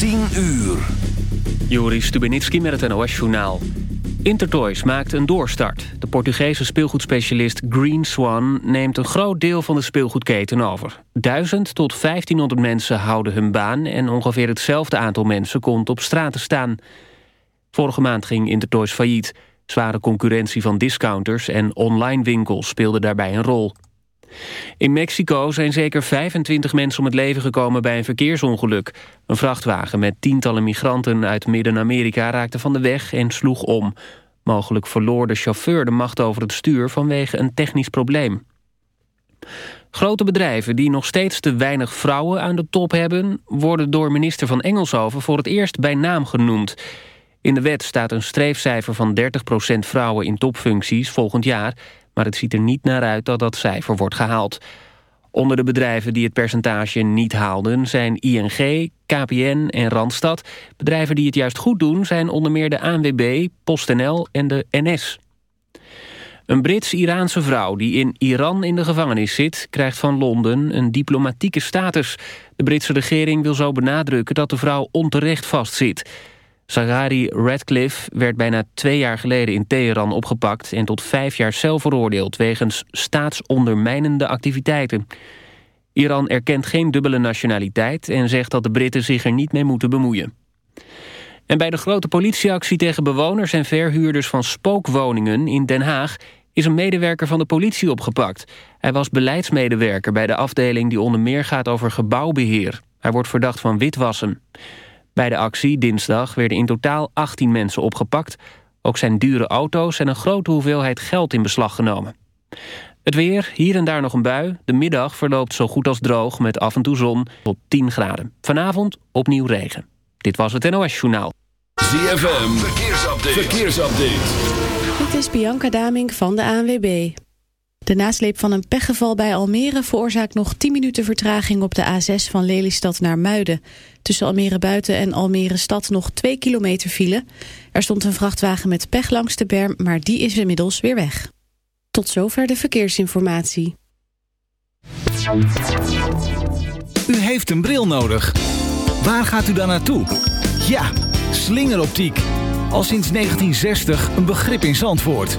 10 uur. Joris Stubenitski met het NOS-journaal. Intertoys maakt een doorstart. De Portugese speelgoedspecialist Green Swan neemt een groot deel van de speelgoedketen over. 1000 tot 1500 mensen houden hun baan... en ongeveer hetzelfde aantal mensen komt op straat te staan. Vorige maand ging Intertoys failliet. Zware concurrentie van discounters en online winkels speelde daarbij een rol. In Mexico zijn zeker 25 mensen om het leven gekomen bij een verkeersongeluk. Een vrachtwagen met tientallen migranten uit Midden-Amerika raakte van de weg en sloeg om. Mogelijk verloor de chauffeur de macht over het stuur vanwege een technisch probleem. Grote bedrijven die nog steeds te weinig vrouwen aan de top hebben... worden door minister van Engelshoven voor het eerst bij naam genoemd. In de wet staat een streefcijfer van 30% vrouwen in topfuncties volgend jaar maar het ziet er niet naar uit dat dat cijfer wordt gehaald. Onder de bedrijven die het percentage niet haalden zijn ING, KPN en Randstad. Bedrijven die het juist goed doen zijn onder meer de ANWB, PostNL en de NS. Een Brits-Iraanse vrouw die in Iran in de gevangenis zit... krijgt van Londen een diplomatieke status. De Britse regering wil zo benadrukken dat de vrouw onterecht vastzit. Zagari Radcliffe werd bijna twee jaar geleden in Teheran opgepakt... en tot vijf jaar cel veroordeeld wegens staatsondermijnende activiteiten. Iran erkent geen dubbele nationaliteit... en zegt dat de Britten zich er niet mee moeten bemoeien. En bij de grote politieactie tegen bewoners en verhuurders van spookwoningen in Den Haag... is een medewerker van de politie opgepakt. Hij was beleidsmedewerker bij de afdeling die onder meer gaat over gebouwbeheer. Hij wordt verdacht van witwassen. Bij de actie dinsdag werden in totaal 18 mensen opgepakt. Ook zijn dure auto's en een grote hoeveelheid geld in beslag genomen. Het weer, hier en daar nog een bui. De middag verloopt zo goed als droog met af en toe zon tot 10 graden. Vanavond opnieuw regen. Dit was het NOS Journaal. ZFM, verkeersupdate. verkeersupdate. Dit is Bianca Damink van de ANWB. De nasleep van een pechgeval bij Almere veroorzaakt nog 10 minuten vertraging op de A6 van Lelystad naar Muiden. Tussen Almere Buiten en Almere Stad nog 2 kilometer file. Er stond een vrachtwagen met pech langs de berm, maar die is inmiddels weer weg. Tot zover de verkeersinformatie. U heeft een bril nodig. Waar gaat u dan naartoe? Ja, slingeroptiek. Al sinds 1960 een begrip in Zandvoort.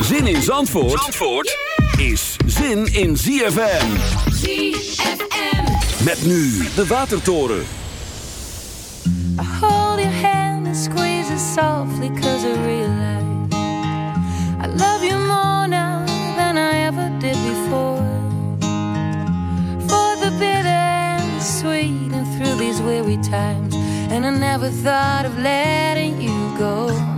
Zin in Zandvoort, is zin in ZFM. ZFM. Met nu de Watertoren. I hold your hand and squeeze it softly cause I realize I love you more now than I ever did before. For the bitter and sweet and through these weary times. And I never thought of letting you go.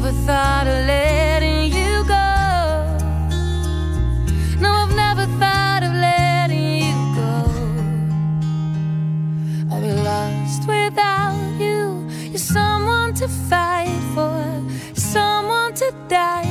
never thought of letting you go. No, I've never thought of letting you go. I'll be lost without you. You're someone to fight for, someone to die.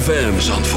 ZFM.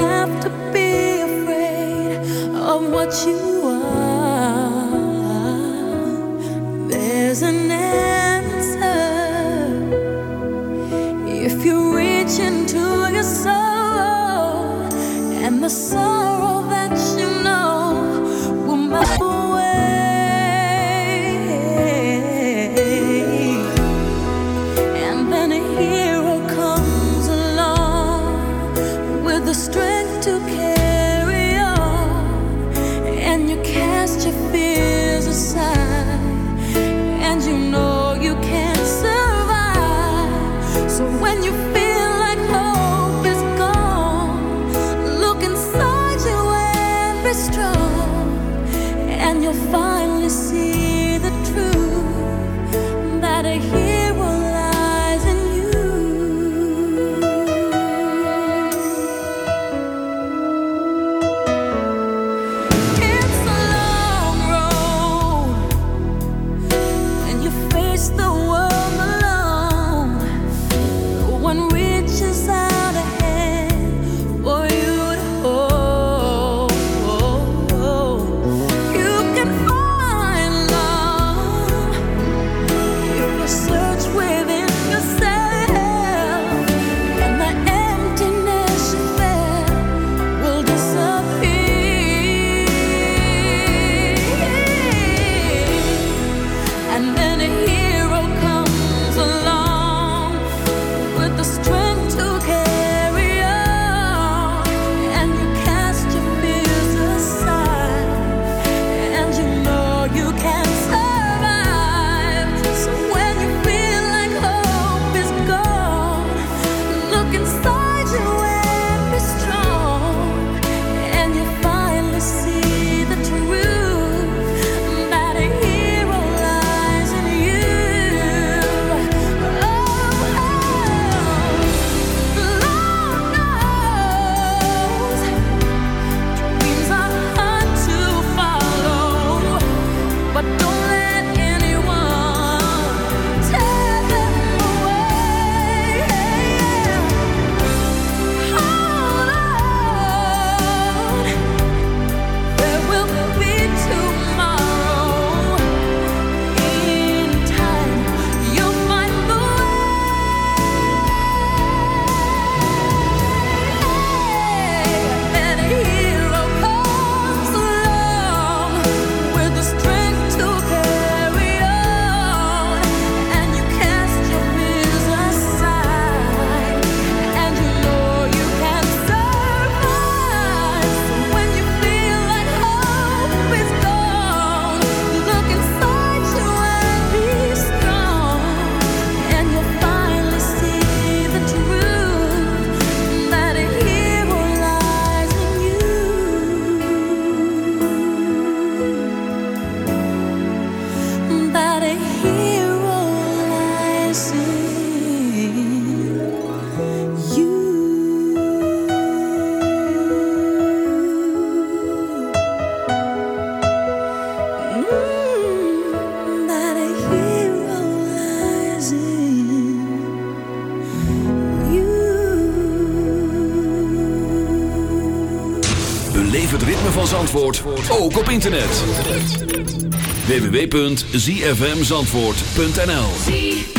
have to be afraid of what you are. There's an answer if you reach into your soul and the soul. Beleef het ritme van Zandvoort ook op internet. www.zfmzandvoort.nl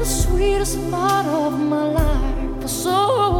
the sweetest part of my life. So